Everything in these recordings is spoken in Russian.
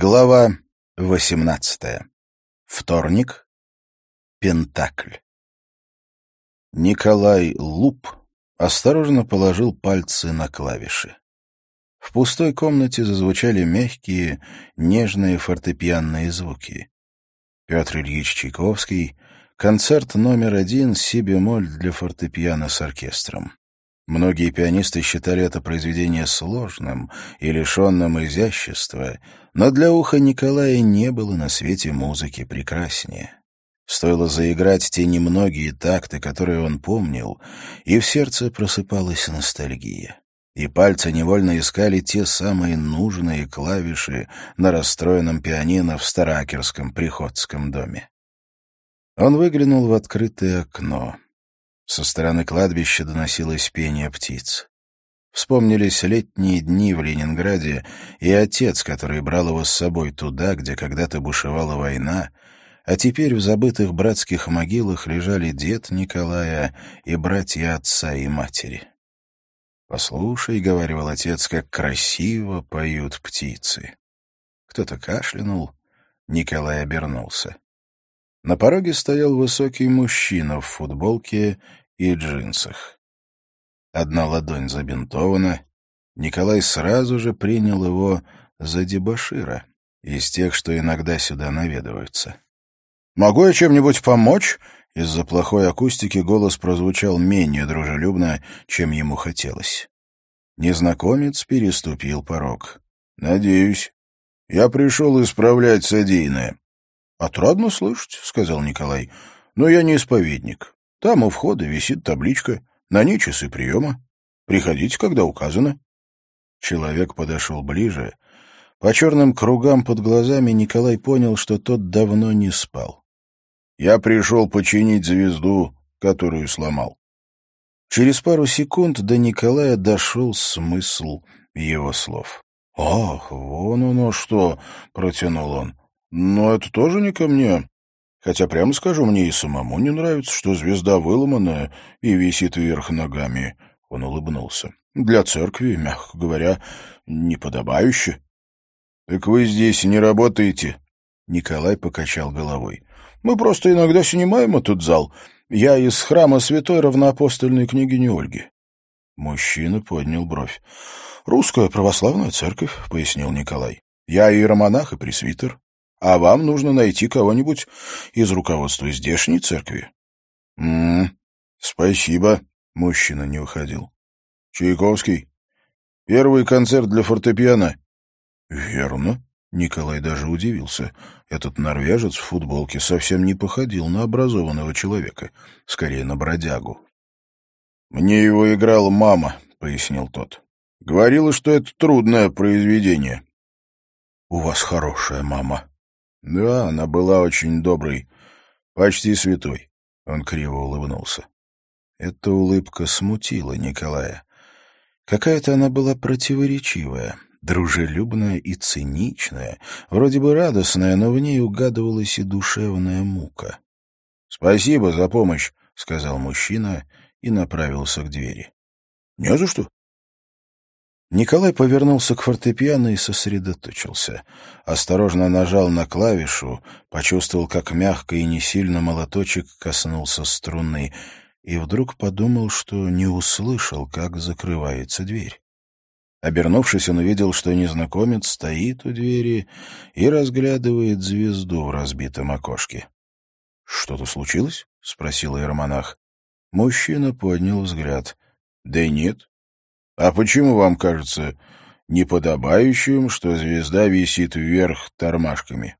Глава 18. Вторник. Пентакль. Николай Луп осторожно положил пальцы на клавиши. В пустой комнате зазвучали мягкие, нежные фортепианные звуки. Петр Ильич Чайковский, концерт номер один си-бемоль для фортепиано с оркестром. Многие пианисты считали это произведение сложным и лишенным изящества, но для уха Николая не было на свете музыки прекраснее. Стоило заиграть те немногие такты, которые он помнил, и в сердце просыпалась ностальгия. И пальцы невольно искали те самые нужные клавиши на расстроенном пианино в Старакерском приходском доме. Он выглянул в открытое окно. Со стороны кладбища доносилось пение птиц. Вспомнились летние дни в Ленинграде и отец, который брал его с собой туда, где когда-то бушевала война, а теперь в забытых братских могилах лежали дед Николая и братья отца и матери. «Послушай», — говорил отец, — «как красиво поют птицы». Кто-то кашлянул, Николай обернулся. На пороге стоял высокий мужчина в футболке и джинсах. Одна ладонь забинтована. Николай сразу же принял его за дебошира, из тех, что иногда сюда наведываются. «Могу я чем-нибудь помочь?» Из-за плохой акустики голос прозвучал менее дружелюбно, чем ему хотелось. Незнакомец переступил порог. «Надеюсь. Я пришел исправлять содеянное. «Отрадно слышать», — сказал Николай. «Но я не исповедник. Там у входа висит табличка. На ней часы приема. Приходите, когда указано». Человек подошел ближе. По черным кругам под глазами Николай понял, что тот давно не спал. «Я пришел починить звезду, которую сломал». Через пару секунд до Николая дошел смысл его слов. «Ах, вон оно что!» — протянул он. Но это тоже не ко мне. Хотя, прямо скажу, мне и самому не нравится, что звезда выломанная и висит вверх ногами. Он улыбнулся. Для церкви, мягко говоря, неподобающе. — Так вы здесь не работаете? Николай покачал головой. — Мы просто иногда снимаем этот зал. Я из храма святой равноапостольной княгини Ольги. Мужчина поднял бровь. — Русская православная церковь, — пояснил Николай. — Я иеромонах и пресвитер а вам нужно найти кого-нибудь из руководства здешней церкви. — М-м, спасибо, — мужчина не уходил. — Чайковский? Первый концерт для фортепиано? — Верно. Николай даже удивился. Этот норвежец в футболке совсем не походил на образованного человека, скорее на бродягу. — Мне его играла мама, — пояснил тот. — Говорила, что это трудное произведение. — У вас хорошая мама, да, она была очень доброй, почти святой. Он криво улыбнулся. Эта улыбка смутила Николая. Какая-то она была противоречивая, дружелюбная и циничная, вроде бы радостная, но в ней угадывалась и душевная мука. — Спасибо за помощь, — сказал мужчина и направился к двери. — Не за что. Николай повернулся к фортепиано и сосредоточился. Осторожно нажал на клавишу, почувствовал, как мягко и не сильно молоточек коснулся струны, и вдруг подумал, что не услышал, как закрывается дверь. Обернувшись, он увидел, что незнакомец стоит у двери и разглядывает звезду в разбитом окошке. — Что-то случилось? — спросил иеромонах. Мужчина поднял взгляд. — Да нет, а почему вам кажется неподобающим, что звезда висит вверх тормашками?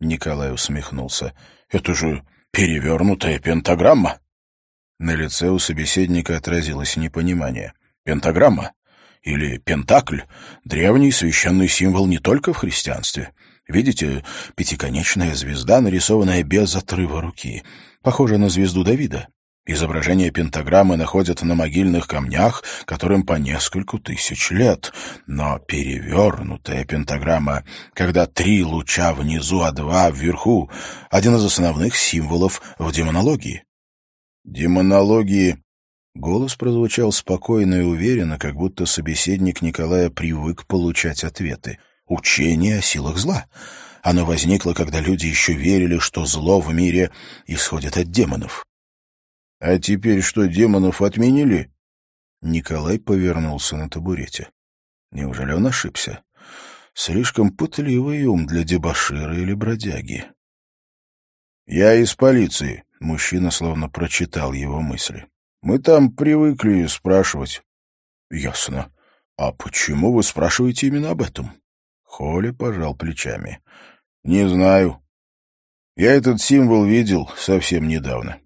Николай усмехнулся. Это же перевернутая пентаграмма. На лице у собеседника отразилось непонимание. Пентаграмма или пентакль — древний священный символ не только в христианстве. Видите, пятиконечная звезда, нарисованная без отрыва руки. Похожа на звезду Давида. Изображение пентаграммы находят на могильных камнях, которым по нескольку тысяч лет. Но перевернутая пентаграмма, когда три луча внизу, а два вверху, один из основных символов в демонологии. Демонологии... Голос прозвучал спокойно и уверенно, как будто собеседник Николая привык получать ответы. Учение о силах зла. Оно возникло, когда люди еще верили, что зло в мире исходит от демонов. А теперь что, демонов отменили? Николай повернулся на табурете. Неужели он ошибся? Слишком пытливый ум для дебошира или бродяги. «Я из полиции», — мужчина словно прочитал его мысли. «Мы там привыкли спрашивать». «Ясно. А почему вы спрашиваете именно об этом?» Холли пожал плечами. «Не знаю. Я этот символ видел совсем недавно.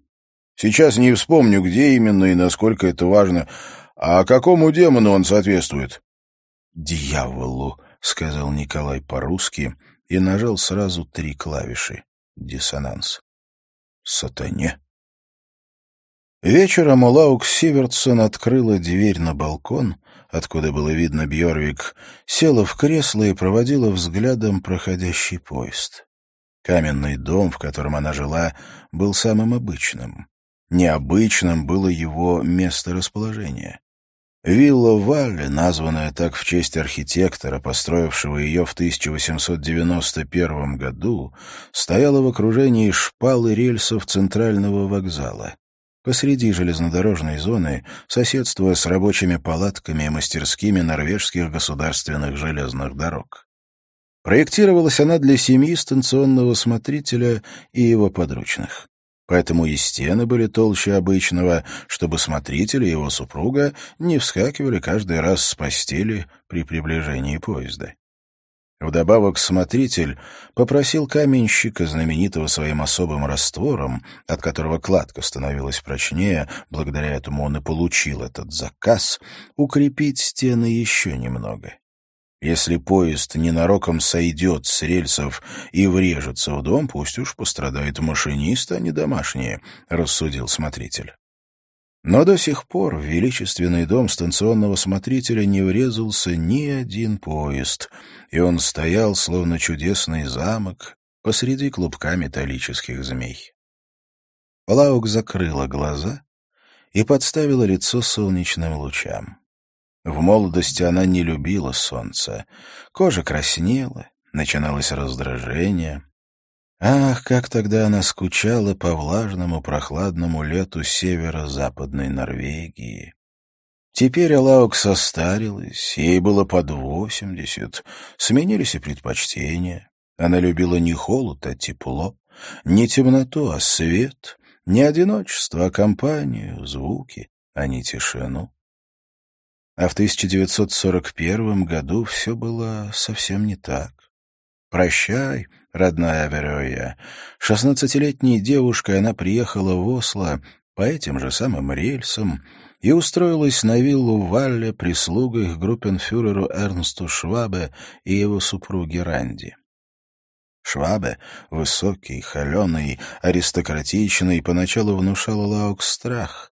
Сейчас не вспомню, где именно и насколько это важно. А какому демону он соответствует?» «Дьяволу», — сказал Николай по-русски и нажал сразу три клавиши. Диссонанс. «Сатане». Вечером Улаук Сиверсон открыла дверь на балкон, откуда было видно Бьорвик, села в кресло и проводила взглядом проходящий поезд. Каменный дом, в котором она жила, был самым обычным. Необычным было его место расположения. Вилла Валли, названная так в честь архитектора, построившего ее в 1891 году, стояла в окружении шпал и рельсов центрального вокзала. Посреди железнодорожной зоны, соседствуя с рабочими палатками и мастерскими норвежских государственных железных дорог. Проектировалась она для семьи станционного смотрителя и его подручных поэтому и стены были толще обычного, чтобы смотрители и его супруга не вскакивали каждый раз с постели при приближении поезда. Вдобавок смотритель попросил каменщика, знаменитого своим особым раствором, от которого кладка становилась прочнее, благодаря этому он и получил этот заказ, укрепить стены еще немного. Если поезд ненароком сойдет с рельсов и врежется в дом, пусть уж пострадает машинист, а не домашние, — рассудил смотритель. Но до сих пор в величественный дом станционного смотрителя не врезался ни один поезд, и он стоял, словно чудесный замок, посреди клубка металлических змей. Лаук закрыла глаза и подставила лицо солнечным лучам. В молодости она не любила солнца. Кожа краснела, начиналось раздражение. Ах, как тогда она скучала по влажному прохладному лету северо-западной Норвегии. Теперь Алаук состарилась, ей было под восемьдесят, сменились и предпочтения. Она любила не холод, а тепло, не темноту, а свет, не одиночество, а компанию, звуки, а не тишину. А в 1941 году все было совсем не так. «Прощай, родная Вероя». Шестнадцатилетней девушкой она приехала в Осло по этим же самым рельсам и устроилась на виллу Валле прислугой к группенфюреру Эрнсту Швабе и его супруге Ранди. Швабе, высокий, холеный, аристократичный, поначалу внушал Лаук страх,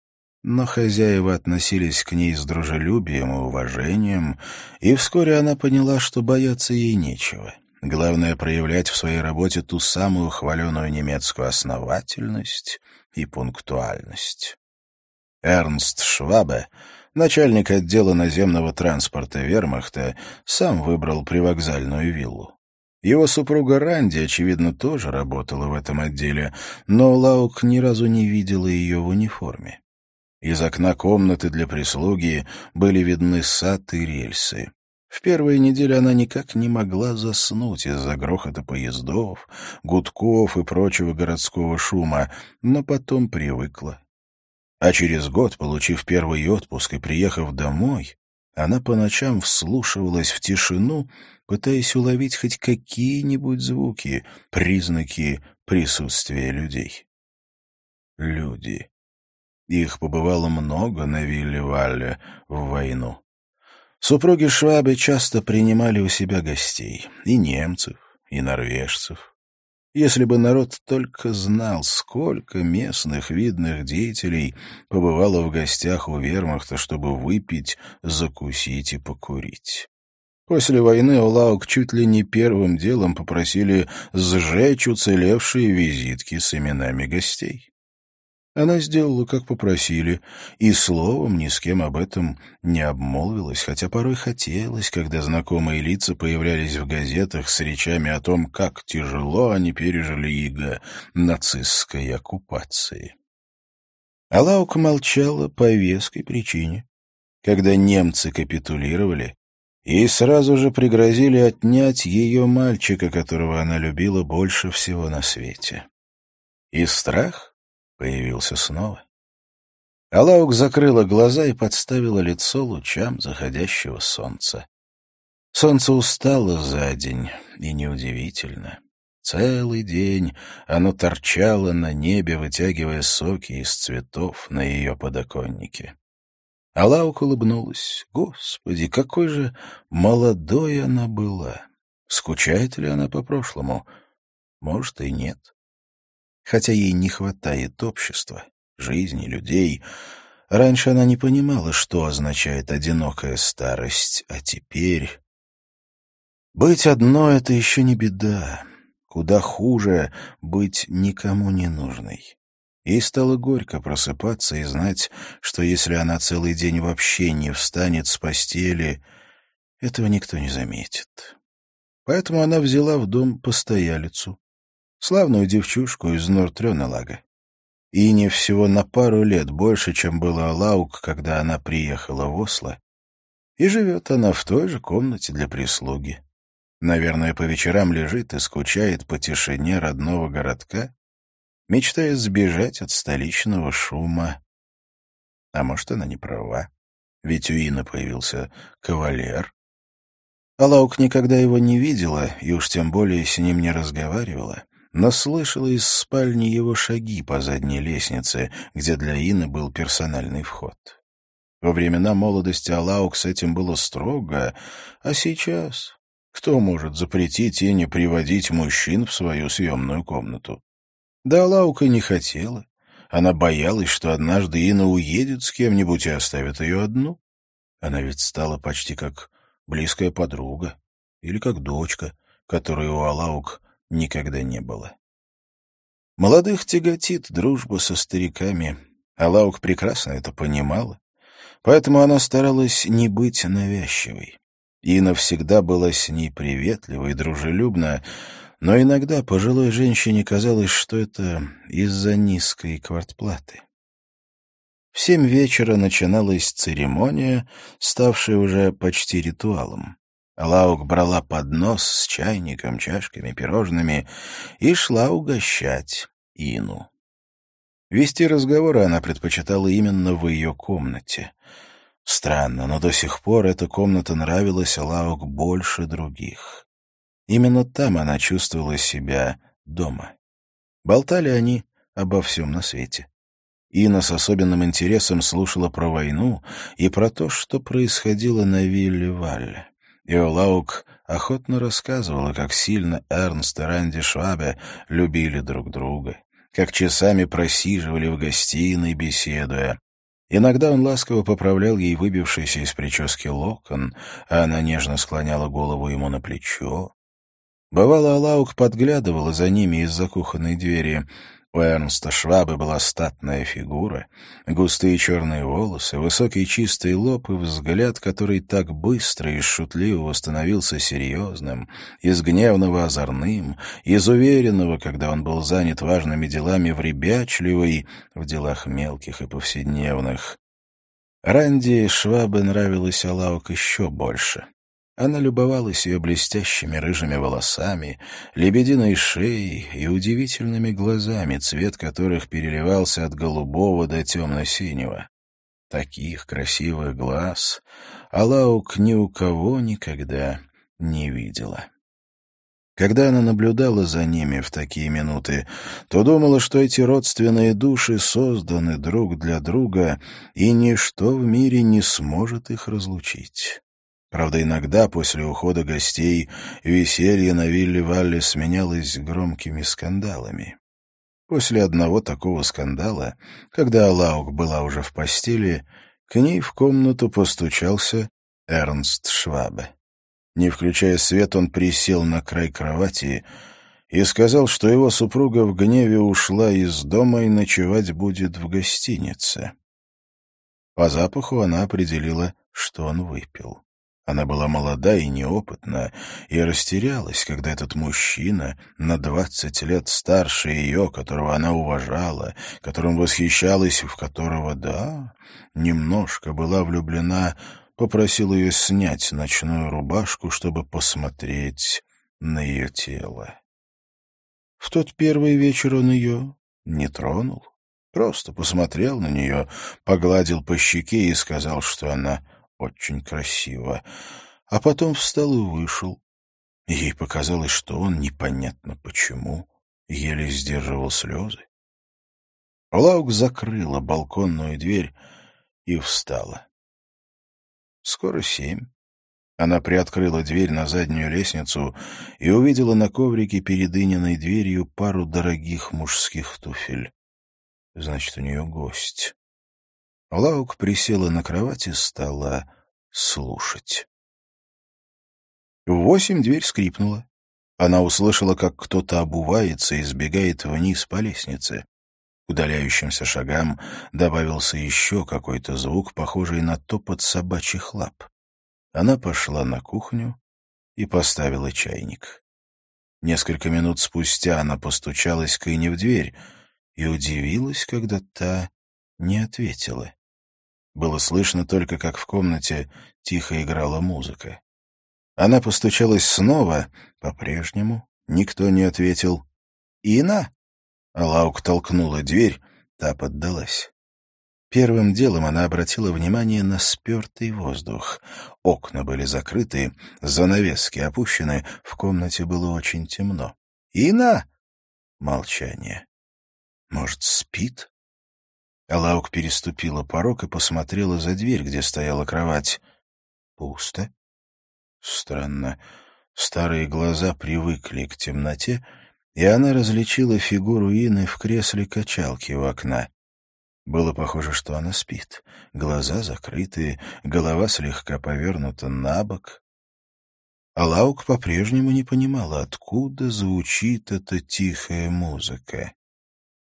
но хозяева относились к ней с дружелюбием и уважением, и вскоре она поняла, что бояться ей нечего. Главное — проявлять в своей работе ту самую хваленую немецкую основательность и пунктуальность. Эрнст Швабе, начальник отдела наземного транспорта вермахта, сам выбрал привокзальную виллу. Его супруга Ранди, очевидно, тоже работала в этом отделе, но Лаук ни разу не видела ее в униформе. Из окна комнаты для прислуги были видны сад и рельсы. В первые недели она никак не могла заснуть из-за грохота поездов, гудков и прочего городского шума, но потом привыкла. А через год, получив первый отпуск и приехав домой, она по ночам вслушивалась в тишину, пытаясь уловить хоть какие-нибудь звуки, признаки присутствия людей. Люди. Их побывало много на вилле Валле в войну. Супруги Швабе часто принимали у себя гостей, и немцев, и норвежцев. Если бы народ только знал, сколько местных видных деятелей побывало в гостях у вермахта, чтобы выпить, закусить и покурить. После войны Олаук чуть ли не первым делом попросили сжечь уцелевшие визитки с именами гостей. Она сделала, как попросили, и словом ни с кем об этом не обмолвилась, хотя порой хотелось, когда знакомые лица появлялись в газетах с речами о том, как тяжело они пережили иго нацистской оккупации. Алаука молчала по веской причине. Когда немцы капитулировали, и сразу же пригрозили отнять ее мальчика, которого она любила больше всего на свете. И страх появился снова. Алаук закрыла глаза и подставила лицо лучам заходящего солнца. Солнце устало за день, и неудивительно. Целый день оно торчало на небе, вытягивая соки из цветов на ее подоконнике. Алаук улыбнулась. Господи, какой же молодой она была! Скучает ли она по прошлому? Может, и нет. Хотя ей не хватает общества, жизни, людей. Раньше она не понимала, что означает одинокая старость, а теперь... Быть одной — это еще не беда. Куда хуже быть никому не нужной. Ей стало горько просыпаться и знать, что если она целый день вообще не встанет с постели, этого никто не заметит. Поэтому она взяла в дом постоялицу, славную девчушку из Нортрёналага. Не всего на пару лет больше, чем было Алаук, когда она приехала в Осло. И живет она в той же комнате для прислуги. Наверное, по вечерам лежит и скучает по тишине родного городка, мечтая сбежать от столичного шума. А может, она не права, ведь у Ины появился кавалер. Алаук никогда его не видела и уж тем более с ним не разговаривала, но слышала из спальни его шаги по задней лестнице, где для Ины был персональный вход. Во времена молодости Алаук с этим было строго, а сейчас кто может запретить Ине приводить мужчин в свою съемную комнату? Да Лаука не хотела. Она боялась, что однажды Инна уедет с кем-нибудь и оставит ее одну. Она ведь стала почти как близкая подруга или как дочка, которой у Алаук никогда не было. Молодых тяготит дружба со стариками. Алаук прекрасно это понимала, поэтому она старалась не быть навязчивой. Инна всегда была с ней приветлива и дружелюбна, но иногда пожилой женщине казалось, что это из-за низкой квартплаты. В семь вечера начиналась церемония, ставшая уже почти ритуалом. Лаук брала поднос с чайником, чашками, пирожными и шла угощать Ину. Вести разговоры она предпочитала именно в ее комнате. Странно, но до сих пор эта комната нравилась Лаук больше других. Именно там она чувствовала себя дома. Болтали они обо всем на свете. Инна с особенным интересом слушала про войну и про то, что происходило на вилле Валле. И Олаук охотно рассказывала, как сильно Эрнст и Ранди Швабе любили друг друга, как часами просиживали в гостиной, беседуя. Иногда он ласково поправлял ей выбившийся из прически локон, а она нежно склоняла голову ему на плечо. Бывало, Алаук подглядывала за ними из-за кухонной двери. У Эрнста Швабы была статная фигура, густые черные волосы, высокий чистый лоб и взгляд, который так быстро и шутливо становился серьезным, из гневного озорным, из уверенного, когда он был занят важными делами, в ребячливый, в делах мелких и повседневных. Ранди Швабе нравилась Алаук еще больше. Она любовалась ее блестящими рыжими волосами, лебединой шеей и удивительными глазами, цвет которых переливался от голубого до темно-синего. Таких красивых глаз Алаук ни у кого никогда не видела. Когда она наблюдала за ними в такие минуты, то думала, что эти родственные души созданы друг для друга, и ничто в мире не сможет их разлучить. Правда, иногда после ухода гостей веселье на вилле Валли сменялось громкими скандалами. После одного такого скандала, когда Лаук была уже в постели, к ней в комнату постучался Эрнст Швабе. Не включая свет, он присел на край кровати и сказал, что его супруга в гневе ушла из дома и ночевать будет в гостинице. По запаху она определила, что он выпил. Она была молода и неопытна, и растерялась, когда этот мужчина, на двадцать лет старше ее, которого она уважала, которым восхищалась, в которого, да, немножко была влюблена, попросил ее снять ночную рубашку, чтобы посмотреть на ее тело. В тот первый вечер он ее не тронул, просто посмотрел на нее, погладил по щеке и сказал, что она очень красиво, а потом встал и вышел. Ей показалось, что он, непонятно почему, еле сдерживал слезы. Лаук закрыла балконную дверь и встала. Скоро семь. Она приоткрыла дверь на заднюю лестницу и увидела на коврике перед Ининой дверью пару дорогих мужских туфель. Значит, у нее гость. Лаук присела на кровать и стала слушать. В восемь дверь скрипнула. Она услышала, как кто-то обувается и сбегает вниз по лестнице. К удаляющимся шагам добавился еще какой-то звук, похожий на топот собачьих лап. Она пошла на кухню и поставила чайник. Несколько минут спустя она постучалась к Ине в дверь и удивилась, когда та не ответила. Было слышно только, как в комнате тихо играла музыка. Она постучалась снова, по-прежнему. Никто не ответил. «Ина?» Лаук толкнула дверь, та поддалась. Первым делом она обратила внимание на спертый воздух. Окна были закрыты, занавески опущены, в комнате было очень темно. «Ина?» Молчание. «Может, спит?» Алаук переступила порог и посмотрела за дверь, где стояла кровать. Пусто. Странно. Старые глаза привыкли к темноте, и она различила фигуру Ины в кресле качалки у окна. Было похоже, что она спит. Глаза закрыты, голова слегка повернута на бок. А Лаук по-прежнему не понимала, откуда звучит эта тихая музыка.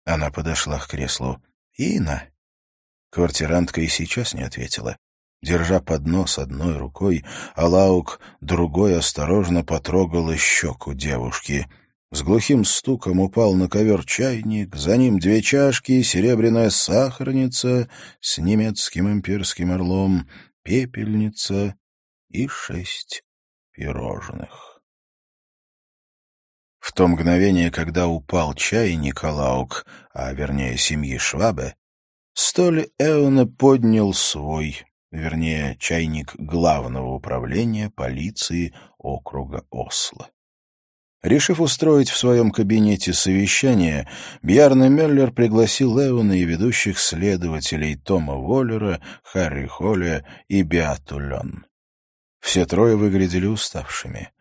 Она подошла к креслу. «Ина?» Квартирантка и сейчас не ответила. Держа поднос одной рукой, Алаук другой осторожно потрогала щеку девушки. С глухим стуком упал на ковер чайник, за ним две чашки, серебряная сахарница с немецким имперским орлом, пепельница и шесть пирожных. В то мгновение, когда упал чайник Алаук, а вернее семьи Швабе, столь Эона поднял свой, вернее, чайник главного управления полиции округа Осло. Решив устроить в своем кабинете совещание, Бьярне Меллер пригласил Эона и ведущих следователей Тома Воллера, Харри Холля и Беату Лен. Все трое выглядели уставшими.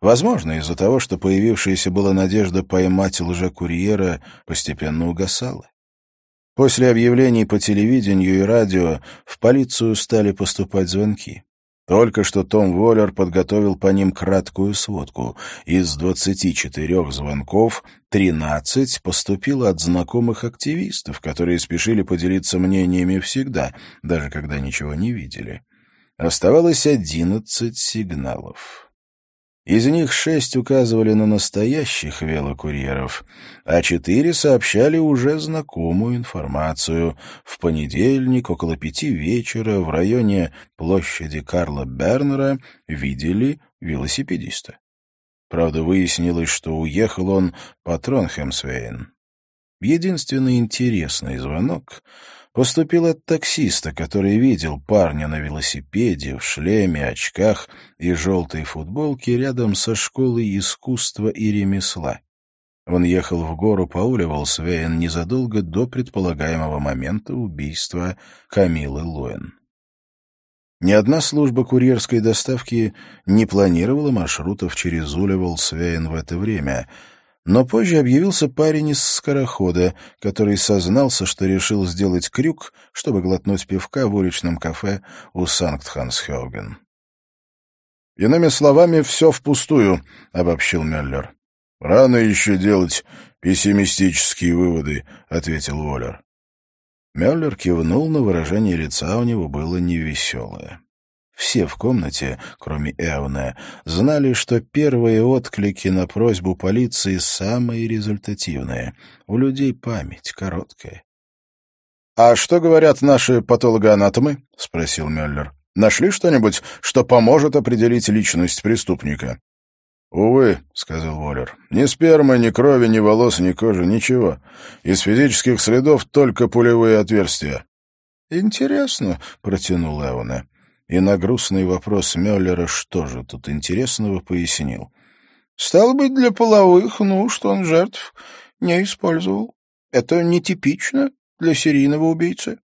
Возможно, из-за того, что появившаяся была надежда поймать лжекурьера, постепенно угасала. После объявлений по телевидению и радио в полицию стали поступать звонки. Только что Том Воллер подготовил по ним краткую сводку. Из 24 звонков 13 поступило от знакомых активистов, которые спешили поделиться мнениями всегда, даже когда ничего не видели. Оставалось 11 сигналов. Из них шесть указывали на настоящих велокурьеров, а четыре сообщали уже знакомую информацию. В понедельник около пяти вечера в районе площади Карла Бернера видели велосипедиста. Правда, выяснилось, что уехал он по Тронхемсвейн. Единственный интересный звонок поступил от таксиста, который видел парня на велосипеде, в шлеме, очках и желтой футболке рядом со школой искусства и ремесла. Он ехал в гору Пауля-Волсвейн незадолго до предполагаемого момента убийства Камилы Луэн. Ни одна служба курьерской доставки не планировала маршрутов через Уля-Волсвейн в это время — но позже объявился парень из скорохода, который сознался, что решил сделать крюк, чтобы глотнуть пивка в уличном кафе у Санкт-Хансхёген. «Иными словами, все впустую», — обобщил Мюллер. «Рано еще делать пессимистические выводы», — ответил Уоллер. Мюллер кивнул, но выражение лица у него было невеселое. Все в комнате, кроме Эвна, знали, что первые отклики на просьбу полиции самые результативные. У людей память короткая. «А что говорят наши патологоанатомы?» — спросил Мюллер. «Нашли что-нибудь, что поможет определить личность преступника?» «Увы», — сказал Воллер, — «ни спермы, ни крови, ни волос, ни кожи, ничего. Из физических следов только пулевые отверстия». «Интересно», — протянул Эвана и на грустный вопрос Мюллера, что же тут интересного, пояснил. «Стало быть, для половых нужд он жертв не использовал. Это нетипично для серийного убийцы».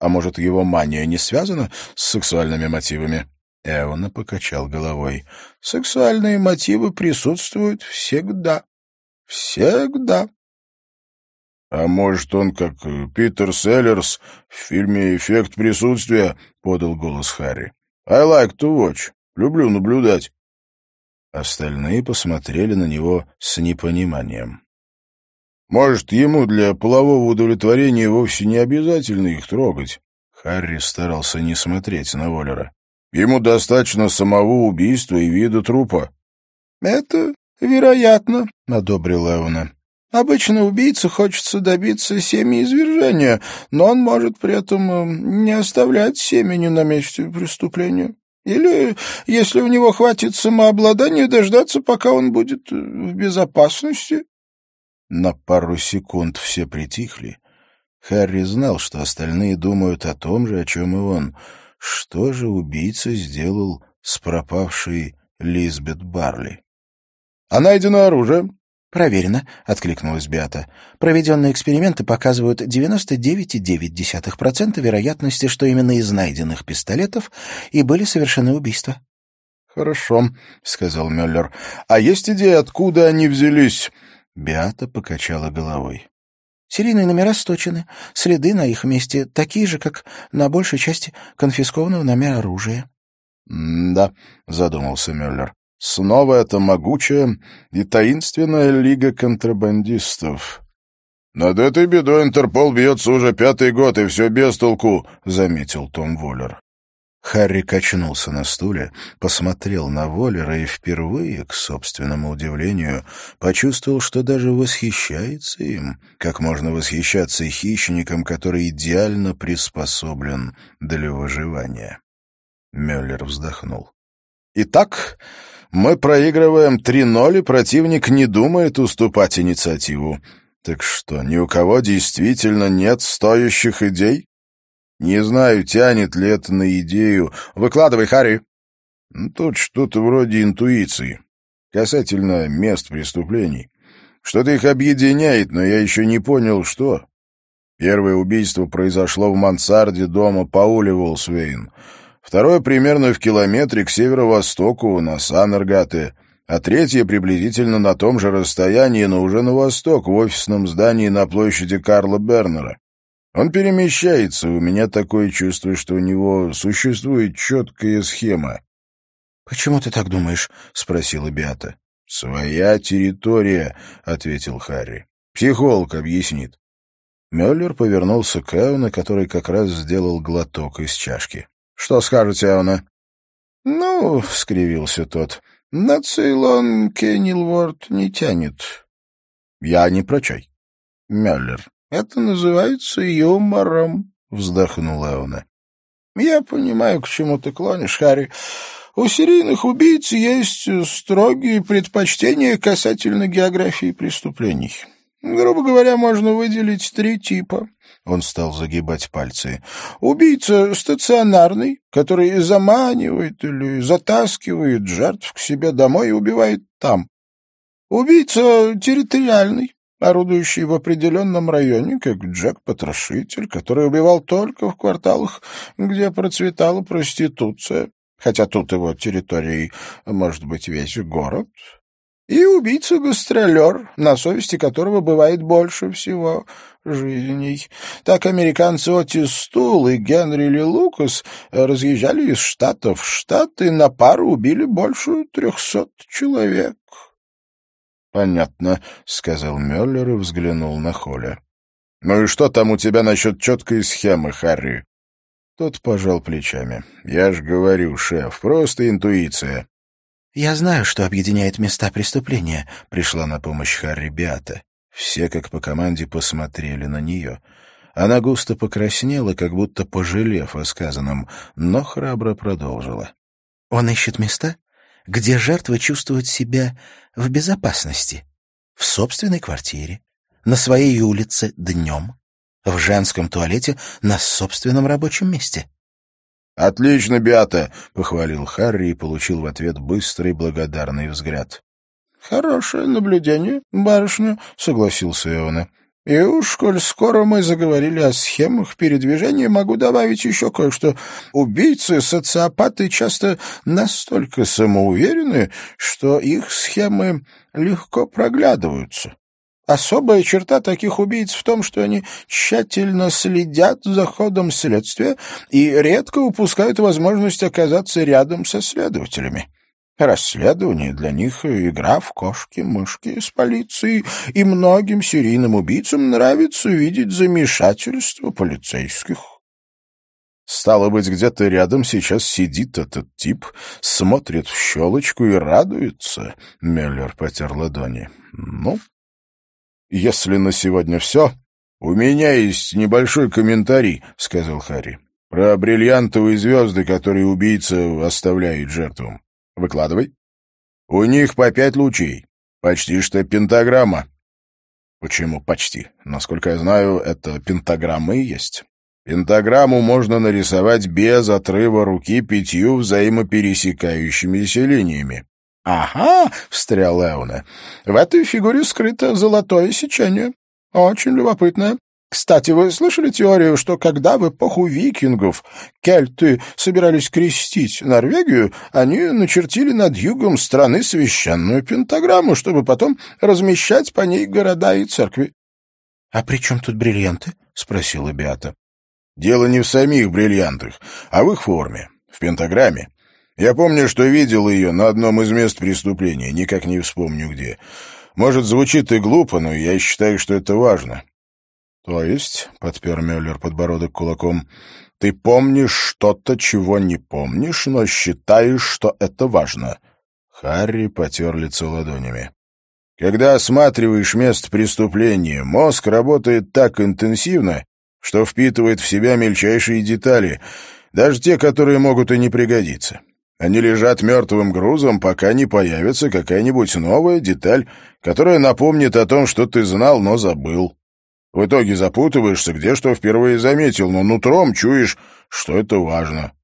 «А может, его мания не связана с сексуальными мотивами?» Эвана покачал головой. «Сексуальные мотивы присутствуют всегда. Всегда». «А может, он, как э, Питер Селлерс в фильме «Эффект присутствия», — подал голос Харри. «I like to watch. Люблю наблюдать». Остальные посмотрели на него с непониманием. «Может, ему для полового удовлетворения вовсе не обязательно их трогать?» Харри старался не смотреть на Воллера. «Ему достаточно самого убийства и вида трупа». «Это вероятно», — одобрил Эвана. Обычно убийце хочется добиться семяизвержения, но он может при этом э, не оставлять семени на месте преступления. Или, если у него хватит самообладания, дождаться, пока он будет э, в безопасности. На пару секунд все притихли. Харри знал, что остальные думают о том же, о чем и он. Что же убийца сделал с пропавшей Лизбет Барли? — А найдено оружие? «Проверено», — откликнулась Биата. «Проведенные эксперименты показывают 99,9% вероятности, что именно из найденных пистолетов и были совершены убийства». «Хорошо», — сказал Мюллер. «А есть идея, откуда они взялись?» Биата покачала головой. Серийные номера сточены, следы на их месте такие же, как на большей части конфискованного нами оружия. — Да, — задумался Мюллер. Снова эта могучая и таинственная лига контрабандистов. «Над этой бедой Интерпол бьется уже пятый год, и все без толку», — заметил Том Воллер. Харри качнулся на стуле, посмотрел на Воллера и впервые, к собственному удивлению, почувствовал, что даже восхищается им, как можно восхищаться хищником, который идеально приспособлен для выживания. Мюллер вздохнул. «Итак, мы проигрываем 3-0, и противник не думает уступать инициативу. Так что, ни у кого действительно нет стоящих идей? Не знаю, тянет ли это на идею. Выкладывай, Харри. Ну, тут что-то вроде интуиции. Касательно мест преступлений. Что-то их объединяет, но я еще не понял, что. Первое убийство произошло в мансарде дома Паули Волсвейн — второе примерно в километре к северо-востоку, на Санаргате, а третье приблизительно на том же расстоянии, но уже на восток, в офисном здании на площади Карла Бернера. Он перемещается, у меня такое чувство, что у него существует четкая схема. — Почему ты так думаешь? — спросила Биата. — Своя территория, — ответил Харри. — Психолог объяснит. Мюллер повернулся к Эуне, который как раз сделал глоток из чашки. Что скажете, Ауна? — Ну, — скривился тот, — на Цейлон Кеннилворд не тянет. — Я не про чай. — Мюллер, это называется юмором, — вздохнул Эуна. — Я понимаю, к чему ты клонишь, Харри. У серийных убийц есть строгие предпочтения касательно географии преступлений. Грубо говоря, можно выделить три типа. Он стал загибать пальцы. Убийца стационарный, который заманивает или затаскивает жертв к себе домой и убивает там. Убийца территориальный, орудующий в определенном районе, как Джек-потрошитель, который убивал только в кварталах, где процветала проституция, хотя тут его территорией может быть весь город и убийца-гастролер, на совести которого бывает больше всего жизней. Так американцы Отис Стул и Генри Ли Лукас разъезжали из штата в штат и на пару убили больше трехсот человек. «Понятно», — сказал Мюллер и взглянул на Холля. «Ну и что там у тебя насчет четкой схемы, Харри?» Тот пожал плечами. «Я ж говорю, шеф, просто интуиция». «Я знаю, что объединяет места преступления», — пришла на помощь Харри Биата. Все, как по команде, посмотрели на нее. Она густо покраснела, как будто пожалев о сказанном, но храбро продолжила. «Он ищет места, где жертва чувствует себя в безопасности. В собственной квартире, на своей улице днем, в женском туалете на собственном рабочем месте. «Отлично, Беата!» — похвалил Харри и получил в ответ быстрый благодарный взгляд. «Хорошее наблюдение, барышня», — согласился Иона. «И уж, коль скоро мы заговорили о схемах передвижения, могу добавить еще кое-что. Убийцы-социопаты часто настолько самоуверены, что их схемы легко проглядываются. Особая черта таких убийц в том, что они тщательно следят за ходом следствия и редко упускают возможность оказаться рядом со следователями. Расследование для них — игра в кошки-мышки с полицией, и многим серийным убийцам нравится видеть замешательство полицейских. Стало быть, где-то рядом сейчас сидит этот тип, смотрит в щелочку и радуется. Меллер потер ладони. Ну, если на сегодня все, у меня есть небольшой комментарий, — сказал Харри, — про бриллиантовые звезды, которые убийца оставляет жертвам. Выкладывай. У них по пять лучей. Почти что пентаграмма. Почему почти? Насколько я знаю, это пентаграммы и есть. Пентаграмму можно нарисовать без отрыва руки пятью взаимопересекающимися линиями. — Ага, — встрял Эуна, — в этой фигуре скрыто золотое сечение. Очень любопытно. Кстати, вы слышали теорию, что когда в эпоху викингов кельты собирались крестить Норвегию, они начертили над югом страны священную пентаграмму, чтобы потом размещать по ней города и церкви? — А при чем тут бриллианты? — спросила Беата. — Дело не в самих бриллиантах, а в их форме, в пентаграмме. Я помню, что видел ее на одном из мест преступления, никак не вспомню где. Может, звучит и глупо, но я считаю, что это важно. — То есть, — подпер Мюллер подбородок кулаком, — ты помнишь что-то, чего не помнишь, но считаешь, что это важно. Харри потер лицо ладонями. Когда осматриваешь место преступления, мозг работает так интенсивно, что впитывает в себя мельчайшие детали, даже те, которые могут и не пригодиться. Они лежат мертвым грузом, пока не появится какая-нибудь новая деталь, которая напомнит о том, что ты знал, но забыл. В итоге запутываешься, где что впервые заметил, но нутром чуешь, что это важно.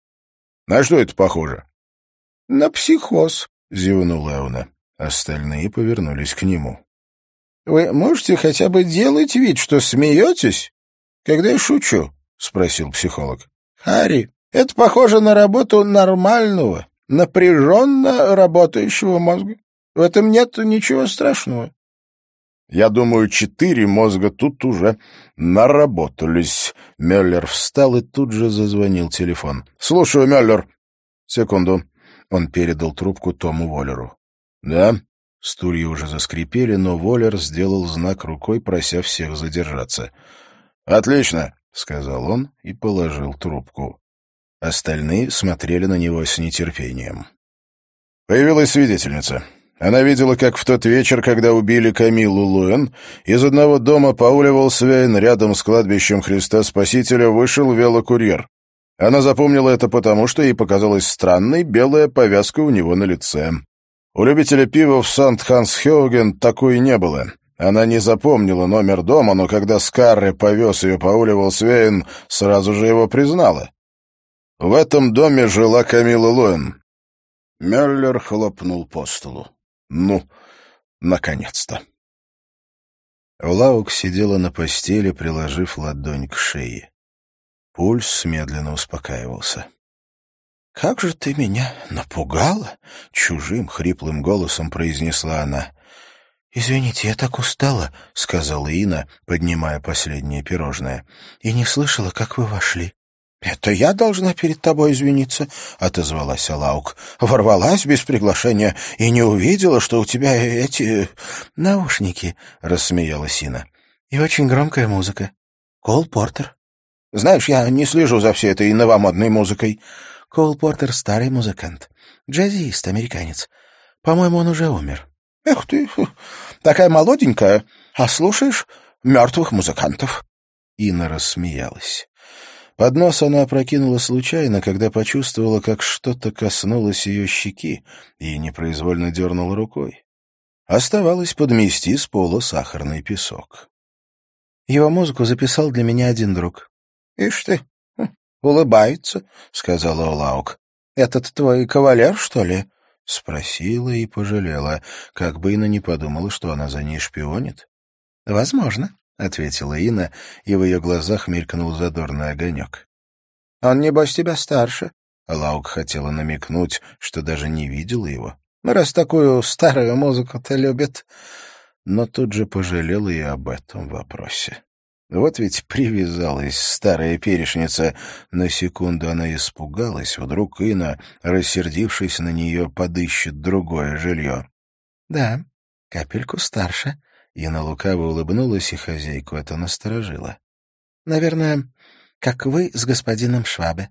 На что это похоже? — На психоз, — зевнул Эуна. Остальные повернулись к нему. — Вы можете хотя бы делать вид, что смеетесь, когда я шучу? — спросил психолог. — Харри, это похоже на работу нормального, напряженно работающего мозга. В этом нет ничего страшного. Я думаю, четыре мозга тут уже наработались. Мюллер встал и тут же зазвонил телефон. «Слушаю, Мюллер». «Секунду». Он передал трубку Тому Воллеру. «Да?» Стулья уже заскрипели, но Воллер сделал знак рукой, прося всех задержаться. «Отлично», — сказал он и положил трубку. Остальные смотрели на него с нетерпением. «Появилась свидетельница. Она видела, как в тот вечер, когда убили Камилу Луэн, из одного дома по Уливолсвейн рядом с кладбищем Христа Спасителя вышел велокурьер. Она запомнила это потому, что ей показалась странной белая повязка у него на лице. У любителя пива в Сант-Ханс-Хеоген такой не было. Она не запомнила номер дома, но когда Скарре повез ее по Уливолсвейн, сразу же его признала. В этом доме жила Камила Луэн. Мюллер хлопнул по столу. Ну, наконец-то. Лаук сидела на постели, приложив ладонь к шее. Пульс медленно успокаивался. — Как же ты меня напугала! — чужим хриплым голосом произнесла она. — Извините, я так устала, — сказала Ина, поднимая последнее пирожное, — и не слышала, как вы вошли. «Это я должна перед тобой извиниться», — отозвалась Алаук. «Ворвалась без приглашения и не увидела, что у тебя эти...» «Наушники», — рассмеялась Ина. «И очень громкая музыка. Кол Портер». «Знаешь, я не слежу за всей этой новомодной музыкой». Кол Портер — старый музыкант. Джазист, американец. По-моему, он уже умер». «Эх ты, такая молоденькая, а слушаешь мертвых музыкантов». Инна рассмеялась. Поднос она опрокинула случайно, когда почувствовала, как что-то коснулось ее щеки и непроизвольно дернула рукой. Оставалось подмести с пола сахарный песок. Его музыку записал для меня один друг. — Ишь ты, хм, улыбается, — сказала Олаук. — Этот твой кавалер, что ли? — спросила и пожалела, как бы Инна не подумала, что она за ней шпионит. — Возможно, — ответила Инна, и в ее глазах мелькнул задорный огонек. — Он, небось, тебя старше. Лаук хотела намекнуть, что даже не видела его. Раз такую старую музыку-то любит. Но тут же пожалела и об этом вопросе. Вот ведь привязалась старая перешница. На секунду она испугалась. Вдруг Инна, рассердившись на нее, подыщет другое жилье. — Да, капельку старше, Яна лукаво улыбнулась, и хозяйку это насторожило. — Наверное, как вы с господином Швабе.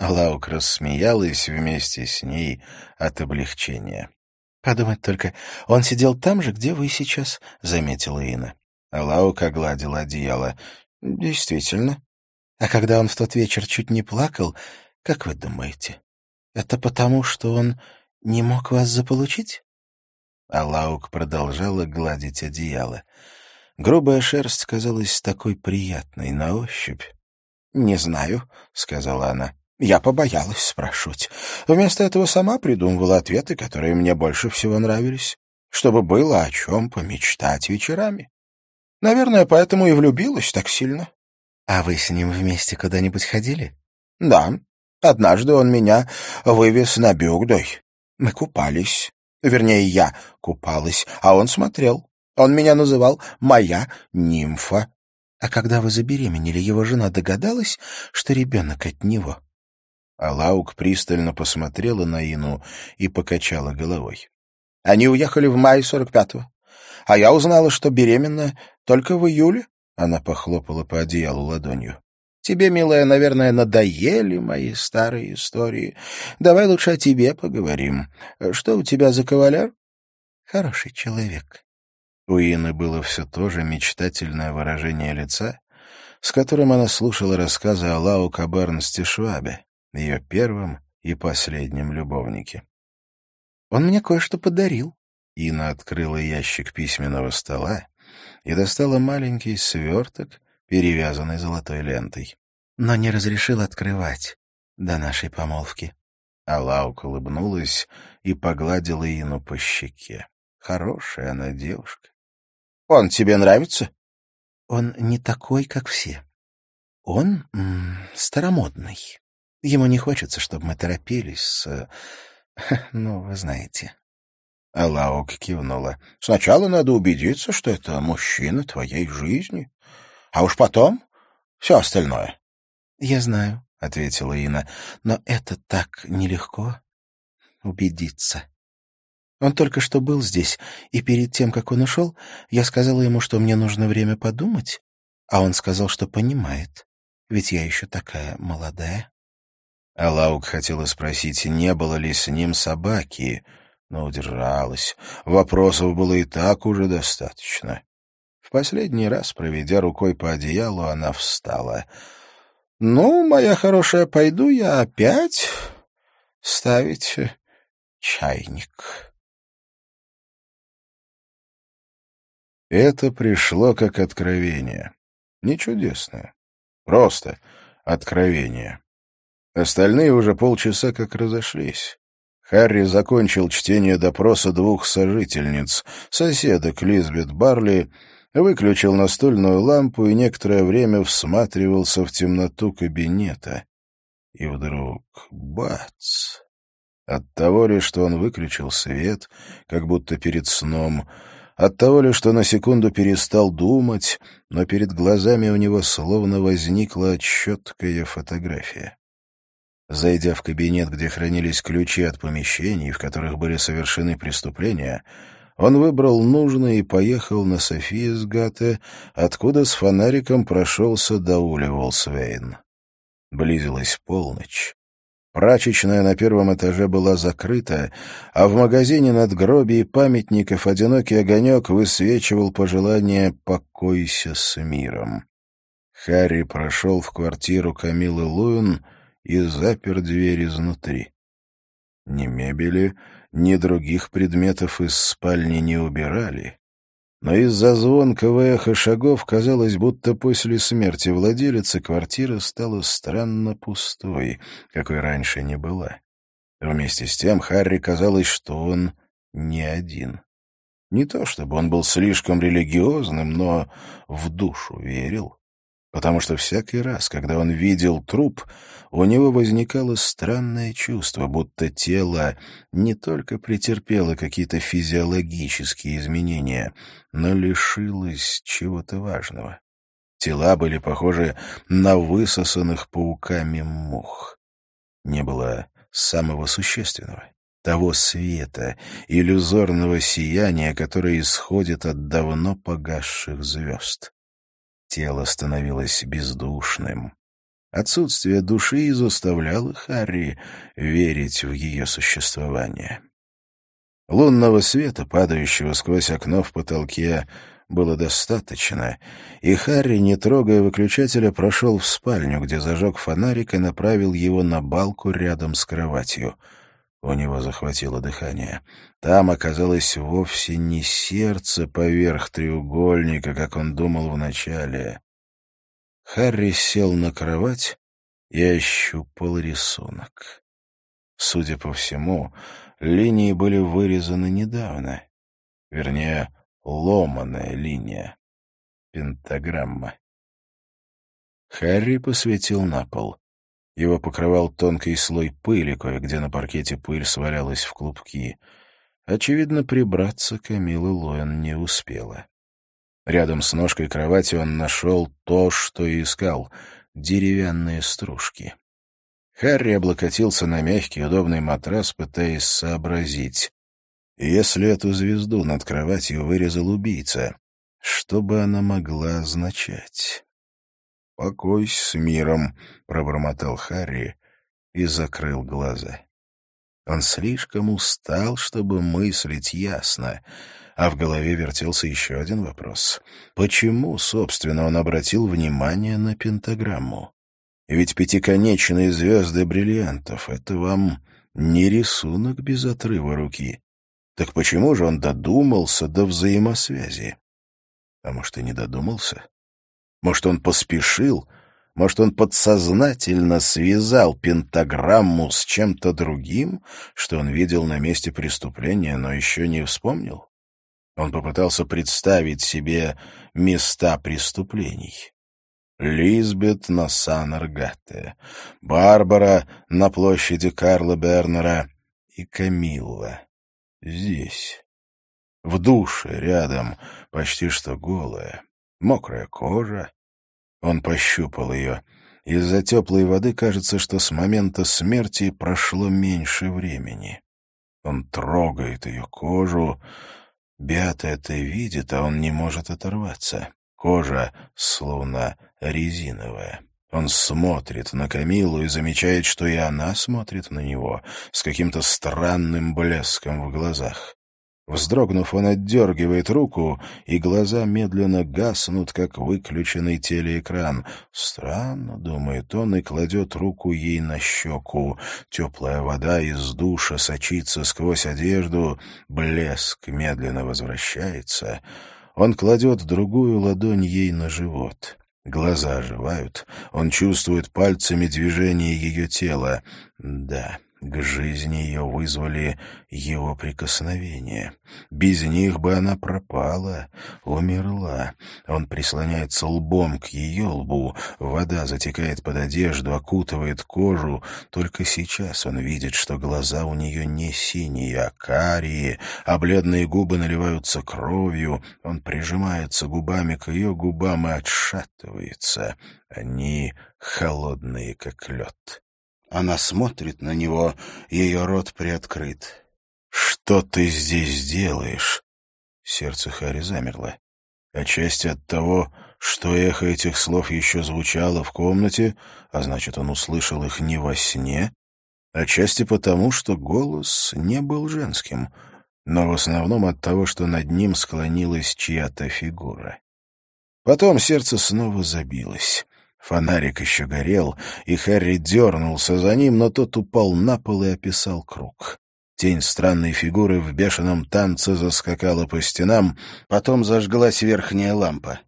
Лаук рассмеялась вместе с ней от облегчения. — Подумать только, он сидел там же, где вы сейчас, — заметила Инна. Лаук огладил одеяло. — Действительно. А когда он в тот вечер чуть не плакал, как вы думаете, это потому, что он не мог вас заполучить? А Лаук продолжала гладить одеяло. Грубая шерсть казалась такой приятной на ощупь. — Не знаю, — сказала она. Я побоялась спрашивать. Вместо этого сама придумывала ответы, которые мне больше всего нравились, чтобы было о чем помечтать вечерами. Наверное, поэтому и влюбилась так сильно. — А вы с ним вместе куда-нибудь ходили? — Да. Однажды он меня вывез на Бюгдой. Мы купались. Вернее, я купалась, а он смотрел. Он меня называл «моя нимфа». А когда вы забеременели, его жена догадалась, что ребенок от него? Алаук пристально посмотрела на Ину и покачала головой. Они уехали в мае сорок пятого, а я узнала, что беременна только в июле. Она похлопала по одеялу ладонью. Тебе, милая, наверное, надоели мои старые истории. Давай лучше о тебе поговорим. Что у тебя за кавалер? Хороший человек. У Ины было все то же мечтательное выражение лица, с которым она слушала рассказы о Лау Кабернсте Швабе, ее первом и последнем любовнике. Он мне кое-что подарил. Ина открыла ящик письменного стола и достала маленький сверток, перевязанный золотой лентой. Но не разрешил открывать до нашей помолвки. Алаук улыбнулась и погладила Ину по щеке. Хорошая она девушка. — Он тебе нравится? — Он не такой, как все. Он старомодный. Ему не хочется, чтобы мы торопились с... Ну, вы знаете. Алаук кивнула. — Сначала надо убедиться, что это мужчина твоей жизни. А уж потом все остальное. — Я знаю, — ответила Ина, — но это так нелегко убедиться. Он только что был здесь, и перед тем, как он ушел, я сказала ему, что мне нужно время подумать, а он сказал, что понимает, ведь я еще такая молодая. Алаук хотела спросить, не было ли с ним собаки, но удержалась. Вопросов было и так уже достаточно последний раз, проведя рукой по одеялу, она встала. — Ну, моя хорошая, пойду я опять ставить чайник. Это пришло как откровение. Не чудесное. Просто откровение. Остальные уже полчаса как разошлись. Харри закончил чтение допроса двух сожительниц, соседок Лизбет Барли выключил настольную лампу и некоторое время всматривался в темноту кабинета. И вдруг — бац! От того ли, что он выключил свет, как будто перед сном, от того ли, что на секунду перестал думать, но перед глазами у него словно возникла четкая фотография. Зайдя в кабинет, где хранились ключи от помещений, в которых были совершены преступления, он выбрал нужное и поехал на Софиесгате, откуда с фонариком прошелся до Ули-Волсвейн. Близилась полночь. Прачечная на первом этаже была закрыта, а в магазине над надгробий памятников одинокий огонек высвечивал пожелание «покойся с миром». Харри прошел в квартиру Камилы Луин и запер дверь изнутри. Ни мебели, ни других предметов из спальни не убирали, но из-за звонкого эха шагов казалось, будто после смерти владелицы квартира стала странно пустой, какой раньше не была. Вместе с тем Харри казалось, что он не один. Не то чтобы он был слишком религиозным, но в душу верил потому что всякий раз, когда он видел труп, у него возникало странное чувство, будто тело не только претерпело какие-то физиологические изменения, но лишилось чего-то важного. Тела были похожи на высосанных пауками мух. Не было самого существенного, того света, иллюзорного сияния, которое исходит от давно погасших звезд. Тело становилось бездушным. Отсутствие души заставляло Харри верить в ее существование. Лунного света, падающего сквозь окно в потолке, было достаточно, и Харри, не трогая выключателя, прошел в спальню, где зажег фонарик и направил его на балку рядом с кроватью — у него захватило дыхание. Там оказалось вовсе не сердце поверх треугольника, как он думал вначале. Харри сел на кровать и ощупал рисунок. Судя по всему, линии были вырезаны недавно. Вернее, ломаная линия. Пентаграмма. Харри посветил на пол. Его покрывал тонкий слой пыли, кое-где на паркете пыль свалялась в клубки. Очевидно, прибраться Камила Лоэн не успела. Рядом с ножкой кровати он нашел то, что и искал — деревянные стружки. Харри облокотился на мягкий, удобный матрас, пытаясь сообразить. Если эту звезду над кроватью вырезал убийца, что бы она могла означать? «Покойся с миром», — пробормотал Харри и закрыл глаза. Он слишком устал, чтобы мыслить ясно, а в голове вертелся еще один вопрос. Почему, собственно, он обратил внимание на пентаграмму? Ведь пятиконечные звезды бриллиантов — это вам не рисунок без отрыва руки. Так почему же он додумался до взаимосвязи? А может, и не додумался? Может, он поспешил? Может, он подсознательно связал пентаграмму с чем-то другим, что он видел на месте преступления, но еще не вспомнил? Он попытался представить себе места преступлений. Лизбет на Сан-Аргате, Барбара на площади Карла Бернера и Камилла здесь. В душе рядом, почти что голая, мокрая кожа, он пощупал ее. Из-за теплой воды кажется, что с момента смерти прошло меньше времени. Он трогает ее кожу. Беата это видит, а он не может оторваться. Кожа словно резиновая. Он смотрит на Камилу и замечает, что и она смотрит на него с каким-то странным блеском в глазах. Вздрогнув, он отдергивает руку, и глаза медленно гаснут, как выключенный телеэкран. Странно, думает он, и кладет руку ей на щеку. Теплая вода из душа сочится сквозь одежду, блеск медленно возвращается. Он кладет другую ладонь ей на живот. Глаза оживают, он чувствует пальцами движение ее тела. Да, К жизни ее вызвали его прикосновения. Без них бы она пропала, умерла. Он прислоняется лбом к ее лбу, вода затекает под одежду, окутывает кожу. Только сейчас он видит, что глаза у нее не синие, а карие, а бледные губы наливаются кровью. Он прижимается губами к ее губам и отшатывается. Они холодные, как лед. Она смотрит на него, ее рот приоткрыт. «Что ты здесь делаешь?» Сердце Хари замерло. Отчасти от того, что эхо этих слов еще звучало в комнате, а значит, он услышал их не во сне, отчасти потому, что голос не был женским, но в основном от того, что над ним склонилась чья-то фигура. Потом сердце снова забилось. Фонарик еще горел, и Харри дернулся за ним, но тот упал на пол и описал круг. Тень странной фигуры в бешеном танце заскакала по стенам, потом зажглась верхняя лампа.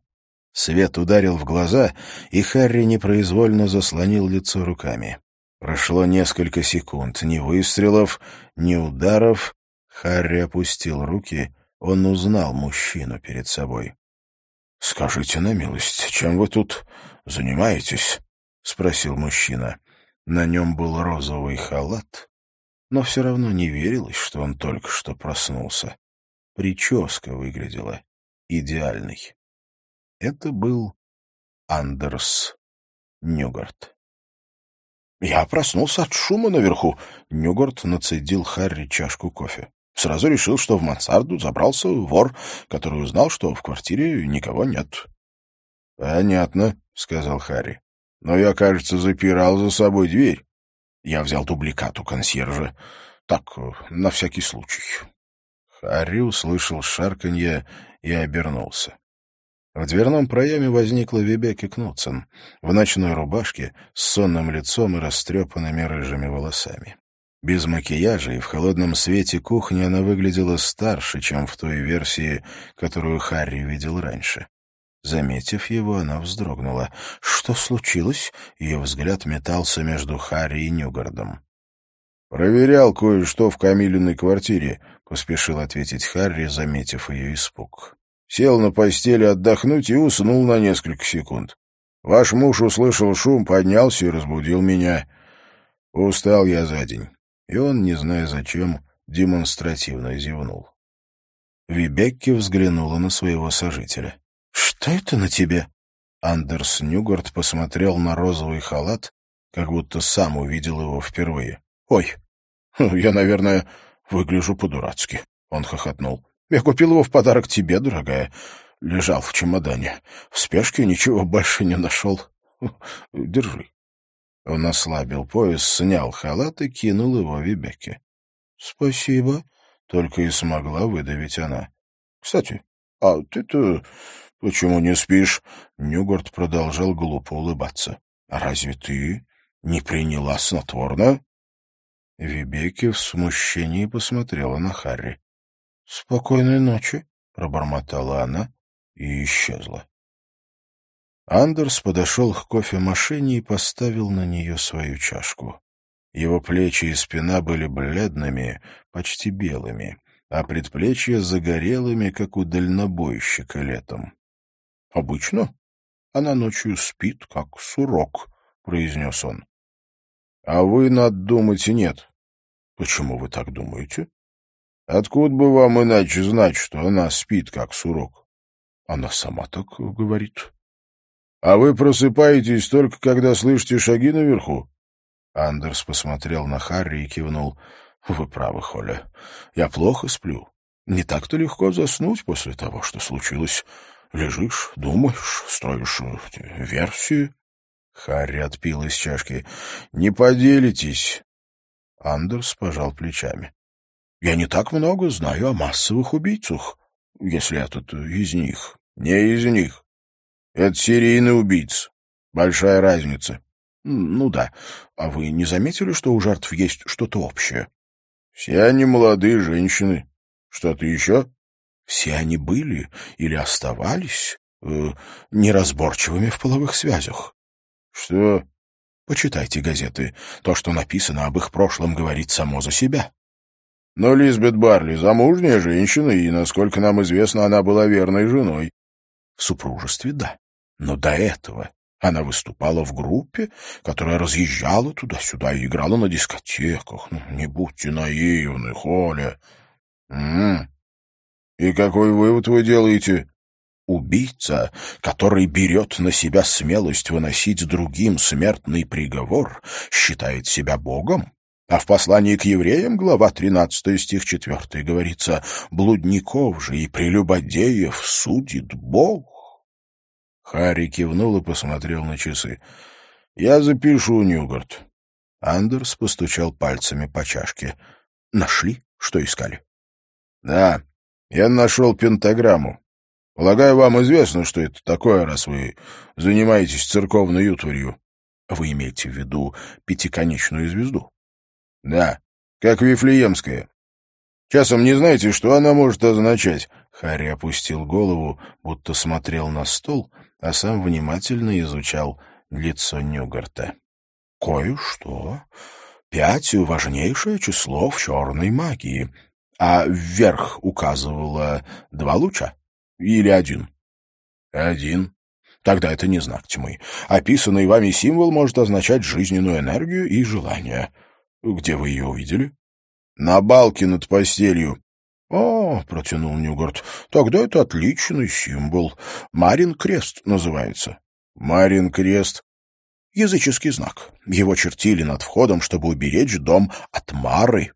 Свет ударил в глаза, и Харри непроизвольно заслонил лицо руками. Прошло несколько секунд. Ни выстрелов, ни ударов. Харри опустил руки. Он узнал мужчину перед собой. — Скажите на милость, чем вы тут занимаетесь? — спросил мужчина. На нем был розовый халат, но все равно не верилось, что он только что проснулся. Прическа выглядела идеальной. Это был Андерс Нюгарт. «Я проснулся от шума наверху», — Нюгарт нацедил Харри чашку кофе. Сразу решил, что в мансарду забрался вор, который узнал, что в квартире никого нет. — Понятно, — сказал Харри. — Но я, кажется, запирал за собой дверь. Я взял дубликат у консьержа. Так, на всякий случай. Харри услышал шарканье и обернулся. В дверном проеме возникла Вебеки Кнутсен в ночной рубашке с сонным лицом и растрепанными рыжими волосами. Без макияжа и в холодном свете кухни она выглядела старше, чем в той версии, которую Харри видел раньше. Заметив его, она вздрогнула. «Что случилось?» Ее взгляд метался между Харри и Нюгардом. «Проверял кое-что в Камилиной квартире», — поспешил ответить Харри, заметив ее испуг. «Сел на постели отдохнуть и уснул на несколько секунд. Ваш муж услышал шум, поднялся и разбудил меня. Устал я за день и он, не зная зачем, демонстративно зевнул. Вибекки взглянула на своего сожителя. «Что это на тебе?» Андерс Нюгард посмотрел на розовый халат, как будто сам увидел его впервые. «Ой, я, наверное, выгляжу по-дурацки», — он хохотнул. «Я купил его в подарок тебе, дорогая. Лежал в чемодане. В спешке ничего больше не нашел. Держи». Он ослабил пояс, снял халат и кинул его Вибеке. — Спасибо, — только и смогла выдавить она. — Кстати, а ты-то почему не спишь? Нюгарт продолжал глупо улыбаться. — разве ты не приняла снотворно? Вибеки в смущении посмотрела на Харри. — Спокойной ночи, — пробормотала она и исчезла. Андерс подошел к кофемашине и поставил на нее свою чашку. Его плечи и спина были бледными, почти белыми, а предплечья загорелыми, как у дальнобойщика летом. — Обычно она ночью спит, как сурок, — произнес он. — А вы надумать нет. — Почему вы так думаете? — Откуда бы вам иначе знать, что она спит, как сурок? — Она сама так говорит. А вы просыпаетесь только, когда слышите шаги наверху? Андерс посмотрел на Харри и кивнул. — Вы правы, Холля. Я плохо сплю. Не так-то легко заснуть после того, что случилось. Лежишь, думаешь, строишь э, версии. Харри отпил из чашки. — Не поделитесь. Андерс пожал плечами. — Я не так много знаю о массовых убийцах, если этот из них. — Не из них. Это серийный убийца. Большая разница. Ну да. А вы не заметили, что у жертв есть что-то общее? Все они молодые женщины. Что-то еще? Все они были или оставались э, неразборчивыми в половых связях. Что? Почитайте газеты. То, что написано об их прошлом, говорит само за себя. Но Лизбет Барли замужняя женщина, и, насколько нам известно, она была верной женой. В супружестве — да. Но до этого она выступала в группе, которая разъезжала туда-сюда и играла на дискотеках. Ну, не будьте наивны, Холя. М -м. И какой вывод вы делаете? Убийца, который берет на себя смелость выносить другим смертный приговор, считает себя богом. А в послании к евреям, глава 13, стих 4, говорится, «Блудников же и прелюбодеев судит Бог». Харри кивнул и посмотрел на часы. «Я запишу, Ньюгард». Андерс постучал пальцами по чашке. «Нашли, что искали?» «Да, я нашел пентаграмму. Полагаю, вам известно, что это такое, раз вы занимаетесь церковной утварью». «Вы имеете в виду пятиконечную звезду?» «Да, как Вифлеемская. Часом не знаете, что она может означать?» Харри опустил голову, будто смотрел на стол, а сам внимательно изучал лицо Нюгарта. «Кое-что. Пять — важнейшее число в черной магии. А вверх указывало два луча? Или один?» «Один», Тогда это не знак тьмы. Описанный вами символ может означать жизненную энергию и желание. Где вы ее увидели? На балке над постелью. — О, — протянул Нюгарт, — тогда это отличный символ. Марин Крест называется. — Марин Крест? — Языческий знак. Его чертили над входом, чтобы уберечь дом от Мары. —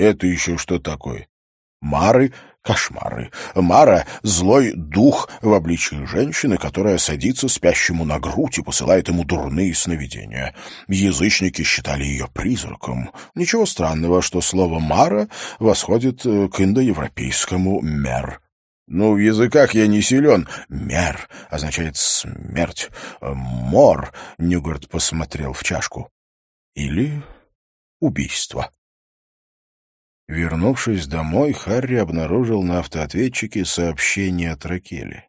Это еще что такое? — Мары кошмары. Мара — злой дух в обличии женщины, которая садится спящему на грудь и посылает ему дурные сновидения. Язычники считали ее призраком. Ничего странного, что слово «мара» восходит э, к индоевропейскому «мер». «Ну, в языках я не силен». «Мер» означает «смерть». «Мор» — Нюгарт посмотрел в чашку. «Или убийство». Вернувшись домой, Харри обнаружил на автоответчике сообщение от Ракели.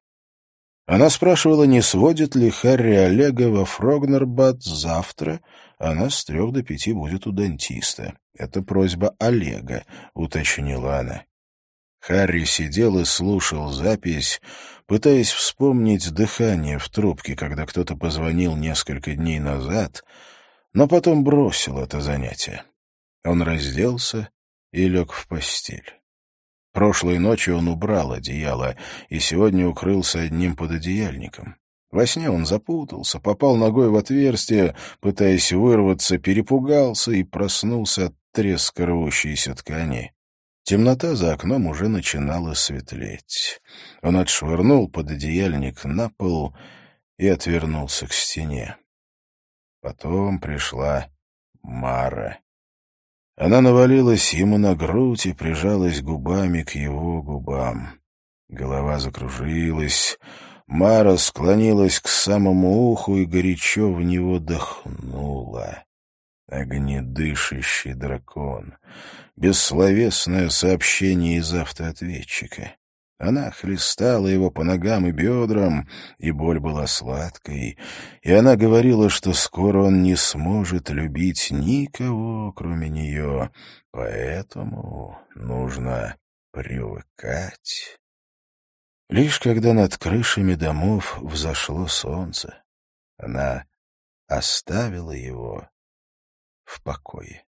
Она спрашивала, не сводит ли Харри Олега во Фрогнербад завтра. Она с трех до пяти будет у дантиста. Это просьба Олега, уточнила она. Харри сидел и слушал запись, пытаясь вспомнить дыхание в трубке, когда кто-то позвонил несколько дней назад, но потом бросил это занятие. Он разделся и лег в постель. Прошлой ночью он убрал одеяло и сегодня укрылся одним пододеяльником. Во сне он запутался, попал ногой в отверстие, пытаясь вырваться, перепугался и проснулся от треска рвущейся ткани. Темнота за окном уже начинала светлеть. Он отшвырнул пододеяльник на пол и отвернулся к стене. Потом пришла Мара. Она навалилась ему на грудь и прижалась губами к его губам. Голова закружилась, Мара склонилась к самому уху и горячо в него дохнула. Огнедышащий дракон. Бессловесное сообщение из автоответчика. Она хлестала его по ногам и бедрам, и боль была сладкой, и она говорила, что скоро он не сможет любить никого, кроме нее, поэтому нужно привыкать. Лишь когда над крышами домов взошло солнце, она оставила его в покое.